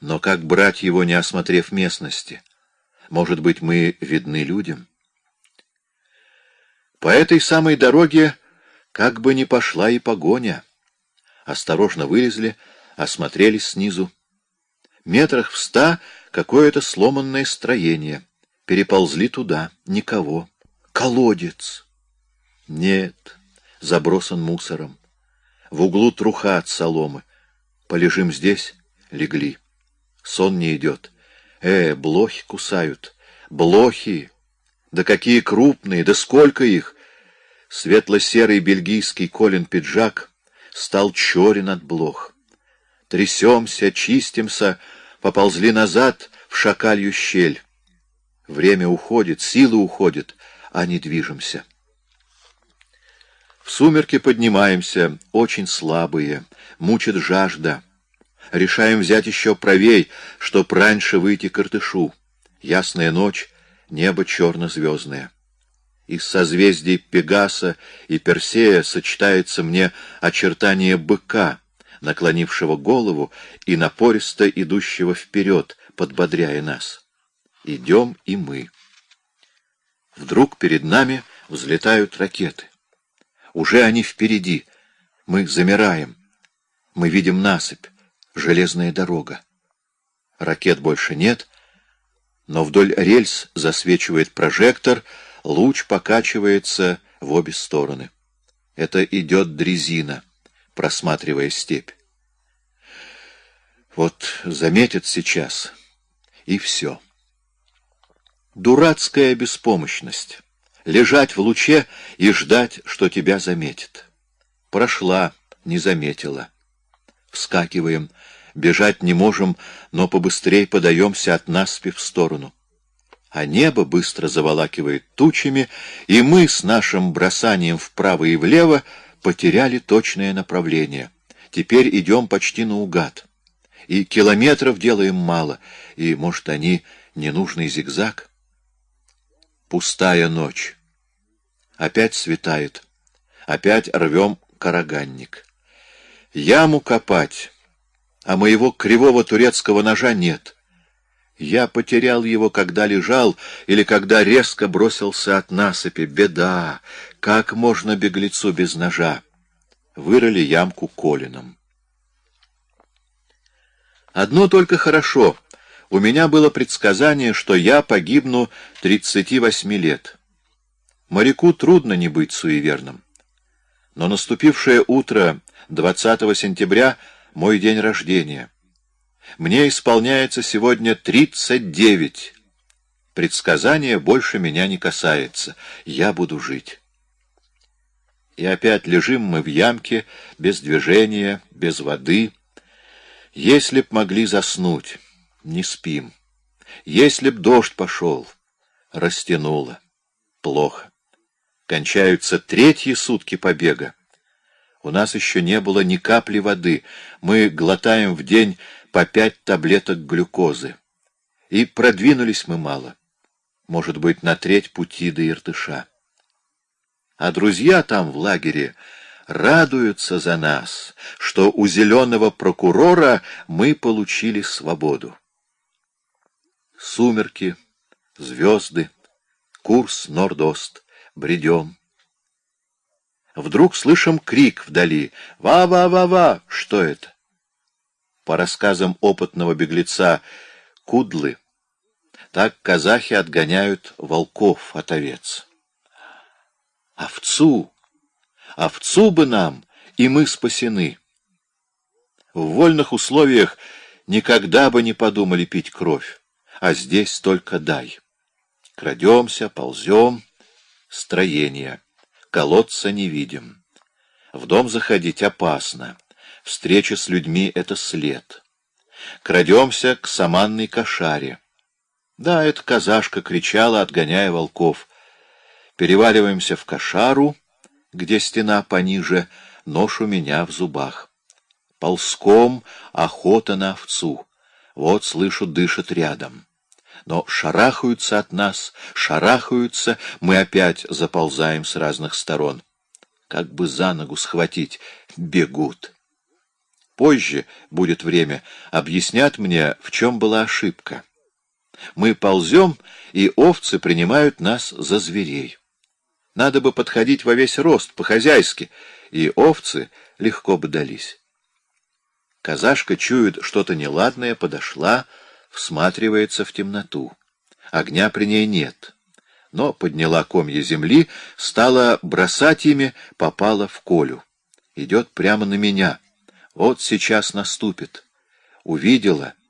Но как брать его, не осмотрев местности? Может быть, мы видны людям? По этой самой дороге как бы не пошла и погоня. Осторожно вылезли, осмотрелись снизу. Метрах в ста какое-то сломанное строение. Переползли туда. Никого. Колодец. Нет, забросан мусором. В углу труха от соломы. Полежим здесь? Легли. Сон не идет. Э, блохи кусают. Блохи! Да какие крупные, да сколько их! Светло-серый бельгийский Колин пиджак стал черен от блох. Трясемся, чистимся, поползли назад в шакалью щель. Время уходит, силы уходят, а не движемся. В сумерки поднимаемся, очень слабые, мучит жажда. Решаем взять еще правей, чтоб раньше выйти к Иртышу. Ясная ночь, небо черно-звездное. Из созвездий Пегаса и Персея сочетается мне очертание быка, наклонившего голову и напористо идущего вперед, подбодряя нас. Идем и мы. Вдруг перед нами взлетают ракеты. Уже они впереди. Мы замираем. Мы видим насыпь железная дорога. Ракет больше нет, но вдоль рельс засвечивает прожектор, луч покачивается в обе стороны. Это идет дрезина, просматривая степь. Вот заметят сейчас, и все. Дурацкая беспомощность. Лежать в луче и ждать, что тебя заметит. Прошла, не заметила. Вскакиваем, бежать не можем, но побыстрее подаемся от наспи в сторону. А небо быстро заволакивает тучами, и мы с нашим бросанием вправо и влево потеряли точное направление. Теперь идем почти наугад. И километров делаем мало, и, может, они ненужный зигзаг? Пустая ночь. Опять светает. Опять рвем караганник. Яму копать, а моего кривого турецкого ножа нет. Я потерял его, когда лежал, или когда резко бросился от насыпи. Беда! Как можно беглецу без ножа? Вырыли ямку колином. Одно только хорошо. У меня было предсказание, что я погибну 38 лет. Моряку трудно не быть суеверным. Но наступившее утро 20 сентября — мой день рождения. Мне исполняется сегодня 39. Предсказание больше меня не касается. Я буду жить. И опять лежим мы в ямке, без движения, без воды. Если б могли заснуть, не спим. Если б дождь пошел, растянуло. Плохо. Кончаются третьи сутки побега. У нас еще не было ни капли воды. Мы глотаем в день по пять таблеток глюкозы. И продвинулись мы мало. Может быть, на треть пути до Иртыша. А друзья там в лагере радуются за нас, что у зеленого прокурора мы получили свободу. Сумерки, звезды, курс Нордост бредем. Вдруг слышим крик вдали. «Ва-ва-ва-ва!» Что это? По рассказам опытного беглеца Кудлы, так казахи отгоняют волков от овец. Овцу! Овцу бы нам, и мы спасены. В вольных условиях никогда бы не подумали пить кровь, а здесь только дай. Крадемся, ползем, строение. Колодца не видим. В дом заходить опасно. Встреча с людьми — это след. Крадемся к саманной кошаре. Да, эта казашка кричала, отгоняя волков. Переваливаемся в кошару, где стена пониже, нож у меня в зубах. Ползком охота на овцу. Вот, слышу, дышит рядом но шарахаются от нас, шарахаются, мы опять заползаем с разных сторон. Как бы за ногу схватить, бегут. позже, будет время, объяснят мне, в чем была ошибка. Мы ползем, и овцы принимают нас за зверей. Надо бы подходить во весь рост, по-хозяйски, и овцы легко бы дались. Казашка чует что-то неладное, подошла, всматривается в темноту. Огня при ней нет, но подняла комья земли, стала бросать ими, попала в Колю. Идет прямо на меня. Вот сейчас наступит. Увидела —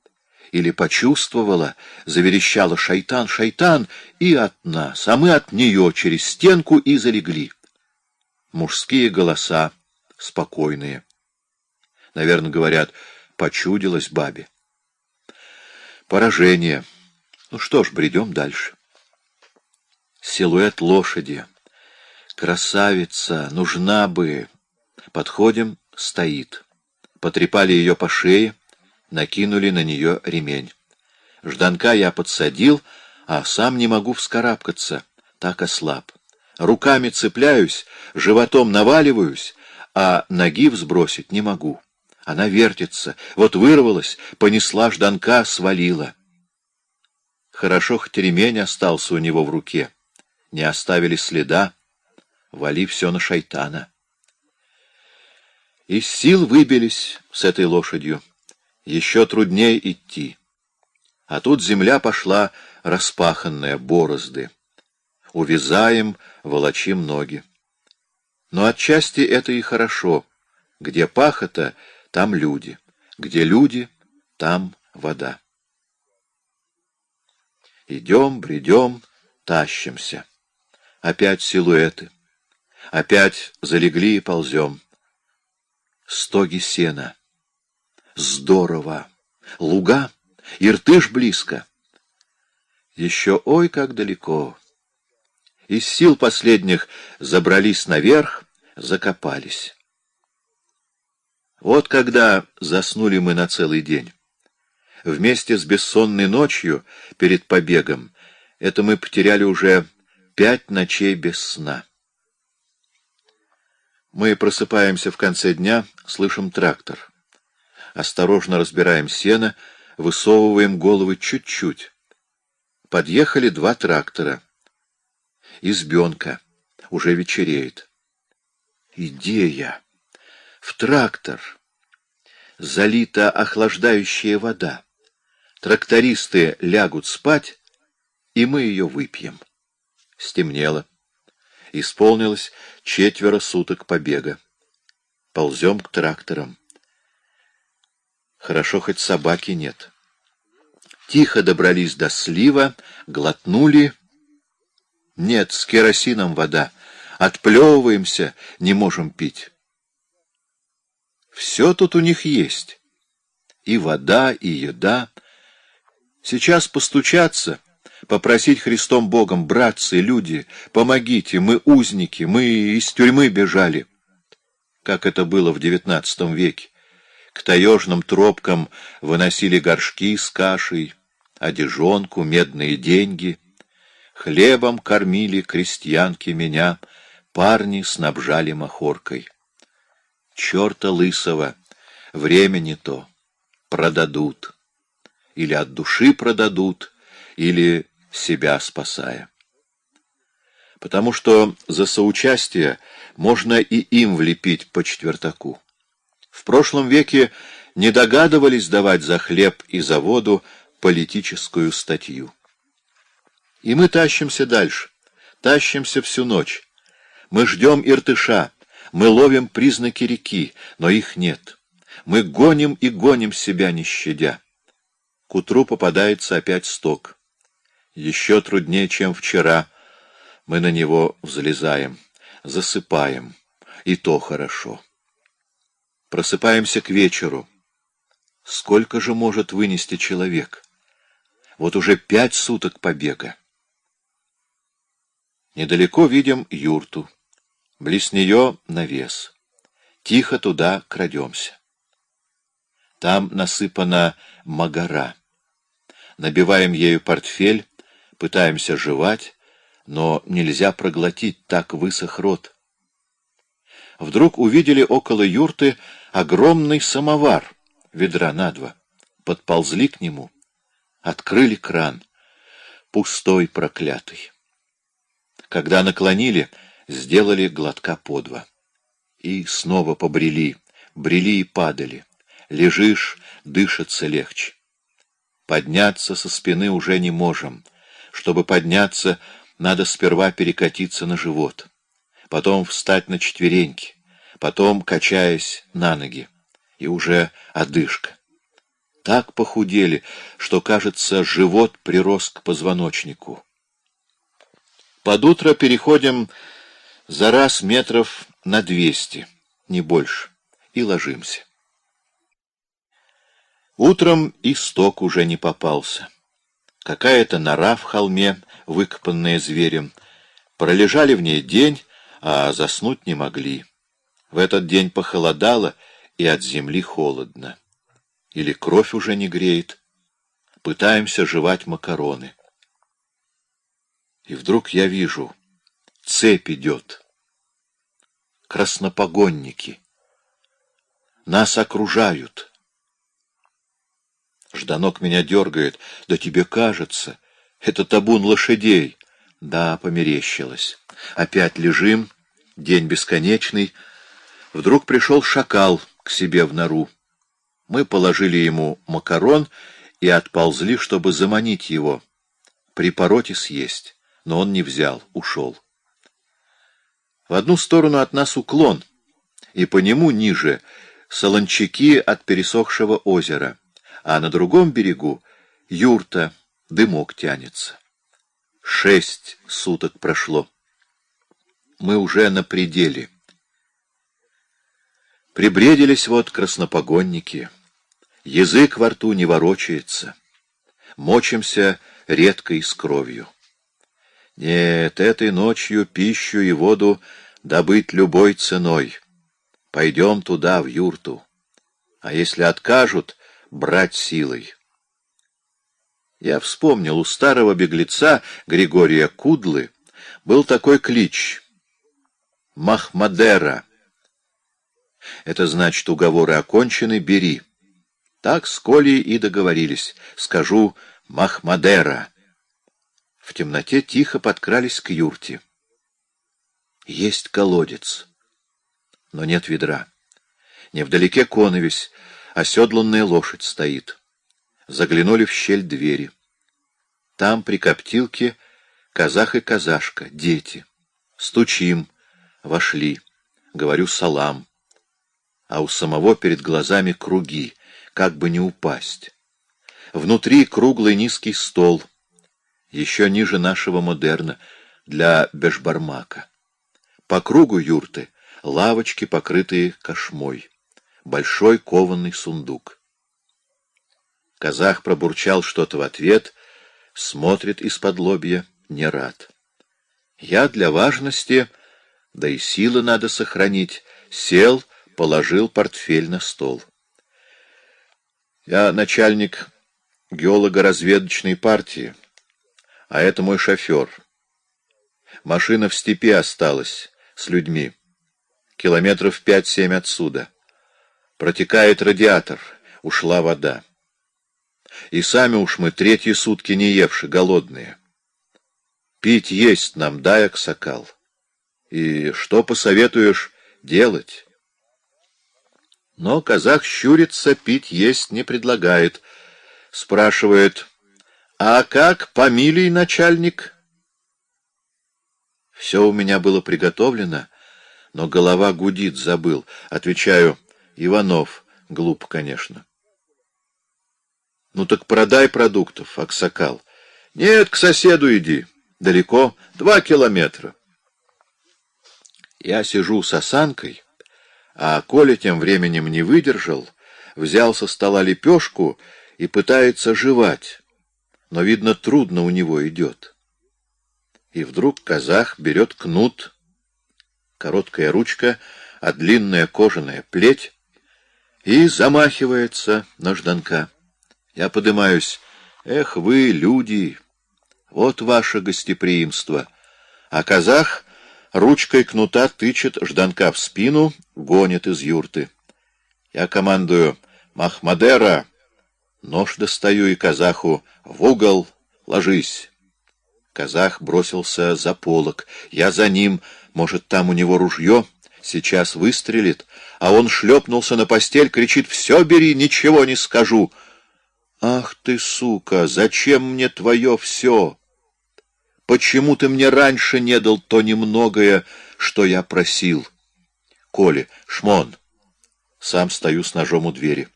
или почувствовала, заверещала «Шайтан, шайтан!» и от нас, а мы от нее через стенку и залегли. Мужские голоса, спокойные. Наверное, говорят, почудилась бабе. Поражение. Ну что ж, бредем дальше. Силуэт лошади. Красавица, нужна бы. Подходим, стоит. Потрепали ее по шее, накинули на нее ремень. Жданка я подсадил, а сам не могу вскарабкаться, так ослаб. Руками цепляюсь, животом наваливаюсь, а ноги взбросить не могу. Она вертится, вот вырвалась, понесла Жданка, свалила. Хорошо, хоть ремень остался у него в руке. Не оставили следа, вали все на шайтана. Из сил выбились с этой лошадью еще труднее идти. А тут земля пошла распаханная, борозды. Увязаем, волочим ноги. Но отчасти это и хорошо. Где пахота, там люди. Где люди, там вода. Идем, бредем, тащимся. Опять силуэты. Опять залегли и ползем. Стоги сена. Здорово! Луга, Иртыш близко. Еще ой, как далеко. Из сил последних забрались наверх, закопались. Вот когда заснули мы на целый день. Вместе с бессонной ночью перед побегом это мы потеряли уже пять ночей без сна. Мы просыпаемся в конце дня, слышим трактор осторожно разбираем сено, высовываем головы чуть-чуть. Подъехали два трактора. Избенка. Уже вечереет. Идея. В трактор. Залита охлаждающая вода. Трактористы лягут спать, и мы ее выпьем. Стемнело. Исполнилось четверо суток побега. Ползем к тракторам. Хорошо, хоть собаки нет. Тихо добрались до слива, глотнули. Нет, с керосином вода. Отплевываемся, не можем пить. Все тут у них есть. И вода, и еда. Сейчас постучаться, попросить Христом Богом, братцы, люди, помогите, мы узники, мы из тюрьмы бежали. Как это было в девятнадцатом веке. К таежным тропкам выносили горшки с кашей, одежонку, медные деньги. Хлебом кормили крестьянки меня, парни снабжали махоркой. Черта лысого, время не то, продадут. Или от души продадут, или себя спасая. Потому что за соучастие можно и им влепить по четвертаку. В прошлом веке не догадывались давать за хлеб и за воду политическую статью. И мы тащимся дальше, тащимся всю ночь. Мы ждем Иртыша, мы ловим признаки реки, но их нет. Мы гоним и гоним себя, не щадя. К утру попадается опять сток. Еще труднее, чем вчера. Мы на него взлезаем, засыпаем, и то хорошо. Просыпаемся к вечеру. Сколько же может вынести человек? Вот уже пять суток побега. Недалеко видим юрту. Близ нее навес. Тихо туда крадемся. Там насыпана магара. Набиваем ею портфель, пытаемся жевать, но нельзя проглотить, так высох рот. вдруг увидели около юрты огромный самовар, ведра на два. Подползли к нему, открыли кран. Пустой проклятый. Когда наклонили, сделали глотка по два. И снова побрели, брели и падали. Лежишь, дышится легче. Подняться со спины уже не можем. Чтобы подняться, надо сперва перекатиться на живот, потом встать на четвереньки, потом, качаясь на ноги, и уже одышка. Так похудели, что, кажется, живот прирос к позвоночнику. Под утро переходим за раз метров на двести, не больше, и ложимся. Утром исток уже не попался. Какая-то нора в холме, выкопанная зверем. Пролежали в ней день, а заснуть не могли. В этот день похолодало, и от земли холодно. Или кровь уже не греет. Пытаемся жевать макароны. И вдруг я вижу, цепь идет. Краснопогонники. Нас окружают. Жданок меня дергает. Да тебе кажется, это табун лошадей. Да, померещилось. Опять лежим, день бесконечный. Вдруг пришел шакал к себе в нору. Мы положили ему макарон и отползли, чтобы заманить его. Припороть и съесть но он не взял, ушел. В одну сторону от нас уклон, и по нему ниже солончаки от пересохшего озера, а на другом берегу юрта, дымок тянется. Шесть суток прошло. Мы уже на пределе. Прибредились вот краснопогонники. Язык во рту не ворочается. Мочимся редко и с кровью. Нет, этой ночью пищу и воду добыть любой ценой. Пойдем туда, в юрту. А если откажут, брать силой. Я вспомнил, у старого беглеца Григория Кудлы был такой клич — Махмадера. Это значит, уговоры окончены, бери. Так с Колей и договорились. Скажу Махмадера. В темноте тихо подкрались к юрте. Есть колодец, но нет ведра. Невдалеке коновесь, оседланная лошадь стоит. Заглянули в щель двери. Там, при коптилке, казах и казашка, дети. Стучим, вошли. Говорю салам. А у самого перед глазами круги, как бы не упасть. Внутри круглый низкий стол — еще ниже нашего модерна, для бешбармака. По кругу юрты лавочки, покрытые кошмой. Большой кованный сундук. Казах пробурчал что-то в ответ, смотрит из-под лобья, не рад. Я для важности, да и силы надо сохранить, сел, положил портфель на стол. Я начальник геолого-разведочной партии а это мой шофер. Машина в степи осталась, с людьми. Километров пять-семь отсюда. Протекает радиатор, ушла вода. И сами уж мы третьи сутки не евши, голодные. Пить есть нам, дай, Аксакал. И что посоветуешь делать? Но казах щурится, пить есть не предлагает. Спрашивает, «А как, фамилий начальник?» Все у меня было приготовлено, но голова гудит, забыл. Отвечаю, Иванов, глупо, конечно. «Ну так продай продуктов, Аксакал». «Нет, к соседу иди. Далеко, два километра». Я сижу с осанкой, а Коля тем временем не выдержал, взял со стола лепешку и пытается жевать но, видно, трудно у него идет. И вдруг казах берет кнут, короткая ручка, а длинная кожаная плеть, и замахивается на Жданка. Я подымаюсь. Эх вы, люди, вот ваше гостеприимство. А казах ручкой кнута тычет Жданка в спину, гонит из юрты. Я командую «Махмадера!» Нож достаю и казаху «В угол! Ложись!» Казах бросился за полок. Я за ним, может, там у него ружье, сейчас выстрелит, а он шлепнулся на постель, кричит «Все бери, ничего не скажу!» «Ах ты, сука, зачем мне твое все? Почему ты мне раньше не дал то немногое, что я просил?» «Коли, шмон!» Сам стою с ножом у двери.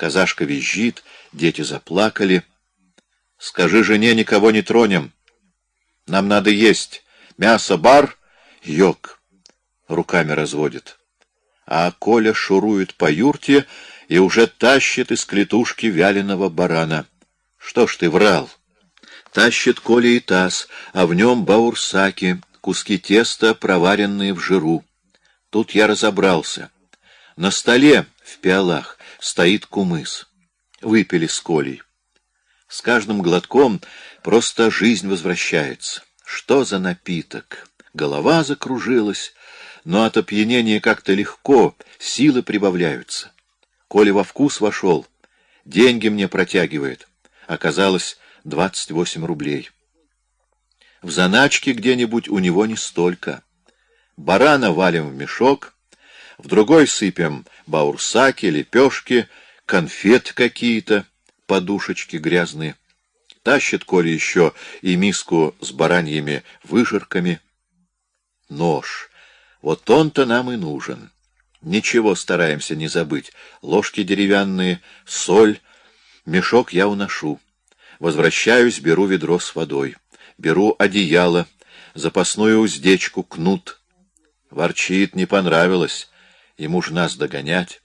Казашка визжит, дети заплакали. «Скажи жене, никого не тронем!» Нам надо есть. Мясо, бар, йог. Руками разводит. А Коля шурует по юрте и уже тащит из клетушки вяленого барана. Что ж ты врал? Тащит Коля и таз, а в нем баурсаки, куски теста, проваренные в жиру. Тут я разобрался. На столе в пиалах стоит кумыс. Выпили с Колей. С каждым глотком просто жизнь возвращается. Что за напиток? Голова закружилась, но от опьянения как-то легко, силы прибавляются. Коля во вкус вошел, деньги мне протягивает. Оказалось, двадцать восемь рублей. В заначке где-нибудь у него не столько. Барана валим в мешок, в другой сыпем баурсаки, лепешки, конфет какие-то, подушечки грязные. Тащит Коля еще и миску с бараньими выжирками. Нож. Вот он-то нам и нужен. Ничего стараемся не забыть. Ложки деревянные, соль. Мешок я уношу. Возвращаюсь, беру ведро с водой. Беру одеяло, запасную уздечку, кнут. Ворчит, не понравилось. Ему ж нас догонять.